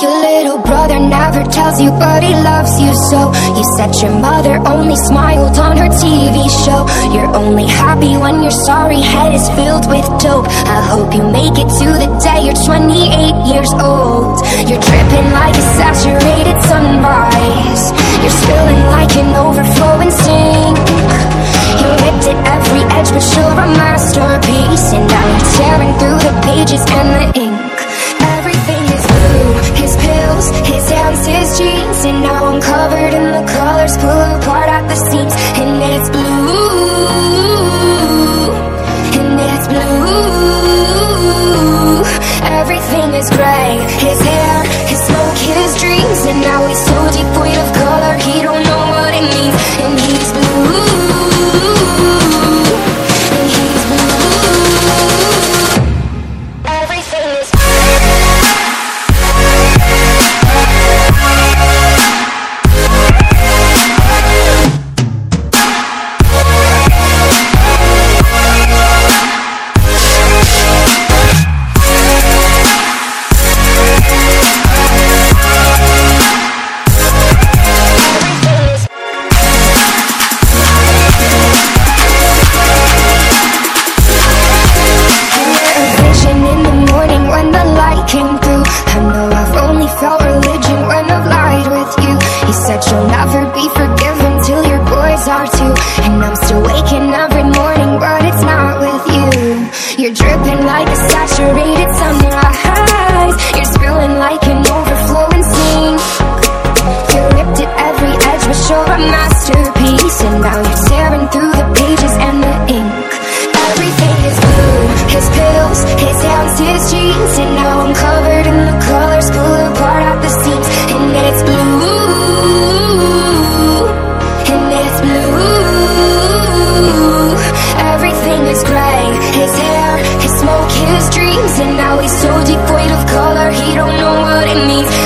Your little brother never tells you but he loves you. So You said your mother only smiled on her TV show. You're only happy when your sorry head is filled with dope. I hope you make it to the day you're 28 years old. You're dripping like a saturated sunrise. You're spilling like an overflowing sink. You ripped at every edge but you're a masterpiece. And now you're tearing through the pages and is hair, his you're a masterpiece. And now you're tearing through the pages and the ink. Everything is blue, his pills, his hands, his jeans. And now I'm covered in the colors, pull apart at the seams. And it's blue, and it's blue. Everything is gray, his hair, his smoke, his dreams. And now he's so devoid of color, he don't know what it means.